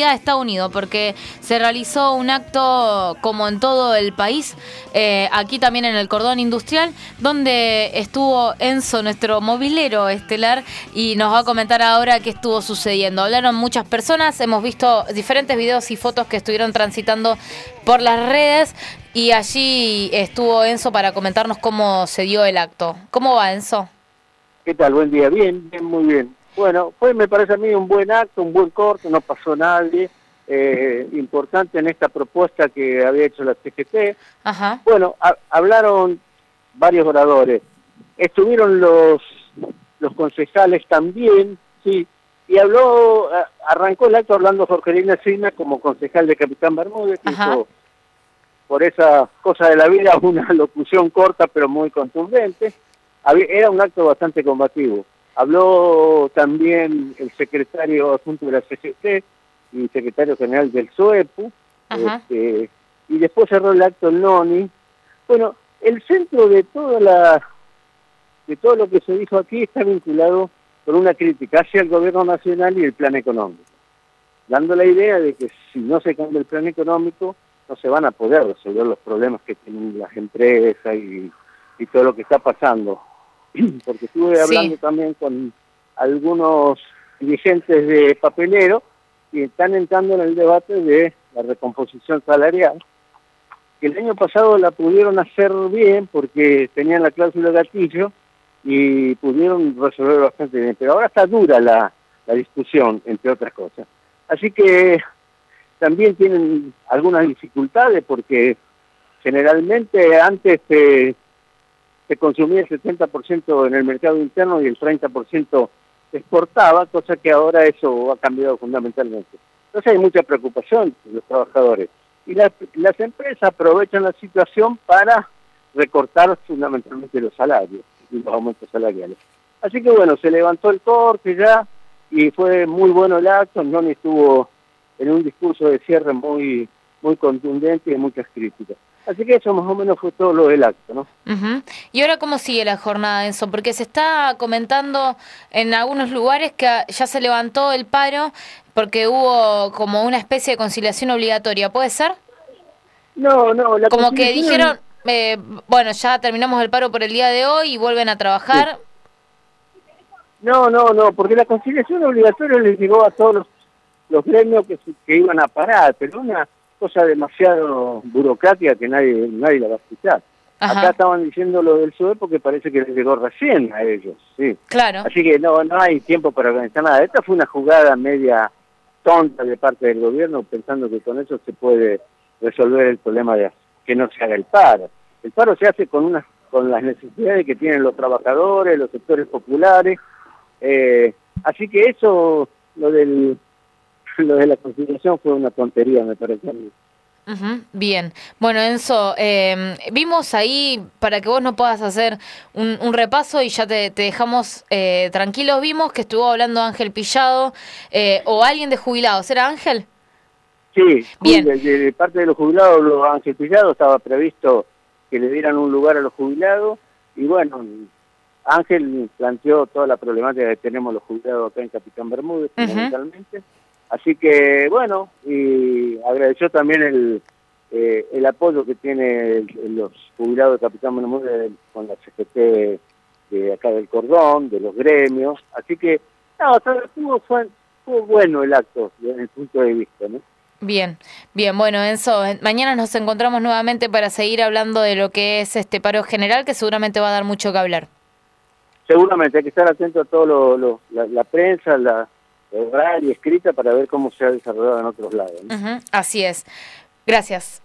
está unido porque se realizó un acto como en todo el país, eh, aquí también en el cordón industrial, donde estuvo Enzo, nuestro movilero estelar, y nos va a comentar ahora qué estuvo sucediendo. Hablaron muchas personas, hemos visto diferentes videos y fotos que estuvieron transitando por las redes y allí estuvo Enzo para comentarnos cómo se dio el acto. ¿Cómo va Enzo? ¿Qué tal? Buen día. Bien, bien, muy bien. Bueno, fue, me parece a mí, un buen acto, un buen corte, no pasó nadie. Eh, importante en esta propuesta que había hecho la CGT. Ajá. Bueno, hablaron varios oradores. Estuvieron los, los concejales también, sí, y habló, arrancó el acto hablando Jorge Lina Signa como concejal de Capitán Bermúdez, que hizo por esa cosa de la vida una locución corta pero muy contundente. Era un acto bastante combativo. Habló también el secretario adjunto de la CGT y secretario general del SOEPU, este, y después cerró el acto el NONI. Bueno, el centro de toda la de todo lo que se dijo aquí está vinculado con una crítica hacia el gobierno nacional y el plan económico, dando la idea de que si no se cambia el plan económico, no se van a poder resolver los problemas que tienen las empresas y, y todo lo que está pasando. porque estuve hablando también con algunos dirigentes de papelero y están entrando en el debate de la recomposición salarial, que el año pasado la pudieron hacer bien porque tenían la cláusula gatillo y pudieron resolver bastante bien, pero ahora está dura la, discusión, entre otras cosas. Así que también tienen algunas dificultades porque generalmente antes... Eh, se consumía el 70% en el mercado interno y el 30% se exportaba, cosa que ahora eso ha cambiado fundamentalmente. Entonces hay mucha preocupación de los trabajadores. Y las, empresas aprovechan la situación para recortar fundamentalmente los salarios y los aumentos salariales. Así que bueno, se levantó el corte ya y fue muy bueno el acto. Noni estuvo en un discurso de cierre muy, muy contundente y muchas críticas. Así que eso más o menos fue todo lo del acto, ¿no? ¿Y ahora cómo sigue la jornada, Enzo? Porque se está comentando en algunos lugares que ya se levantó el paro porque hubo como una especie de conciliación obligatoria, ¿puede ser? No, no. La como que dijeron, eh, bueno, ya terminamos el paro por el día de hoy y vuelven a trabajar. No, no, no, porque la conciliación obligatoria les llegó a todos los, los gremios que, que iban a parar, pero una cosa demasiado burocrática que nadie nadie la va a escuchar. Acá estaban diciendo lo del SUE porque parece que les llegó recién a ellos, sí. Claro. Así que no no hay tiempo para organizar nada. Esta fue una jugada media tonta de parte del gobierno pensando que con eso se puede resolver el problema de que no se haga el paro. El paro se hace con unas con las necesidades que tienen los trabajadores, los sectores populares. Eh, así que eso, lo del lo de la Constitución fue una tontería, me parece a mí. bien, bueno Enzo, em, vimos ahí, para que vos no puedas hacer un, repaso y ya te, dejamos eh, tranquilos, vimos que estuvo hablando Ángel Pillado eh, o alguien de jubilados, ¿era Ángel? Sí, bien. De, parte de los jubilados, los Ángel Pillado estaba previsto que le dieran un lugar a los jubilados y bueno, Ángel planteó toda la problemática que tenemos los jubilados acá en Capitán Bermúdez, fundamentalmente. Así que, bueno, y agradeció también el, eh, el apoyo que tiene los jubilados de Capitán Bermúdez con la CGT de acá del Cordón, de los gremios. Así que, no, estuvo, fue, bueno el acto desde el punto de vista, ¿no? Bien, bien, bueno Enzo, mañana nos encontramos nuevamente para seguir hablando de lo que es este paro general, que seguramente va a dar mucho que hablar. Seguramente, hay que estar atento a todo lo, la prensa, la, oral y escrita para ver cómo se ha desarrollado en otros lados. Así es. Gracias.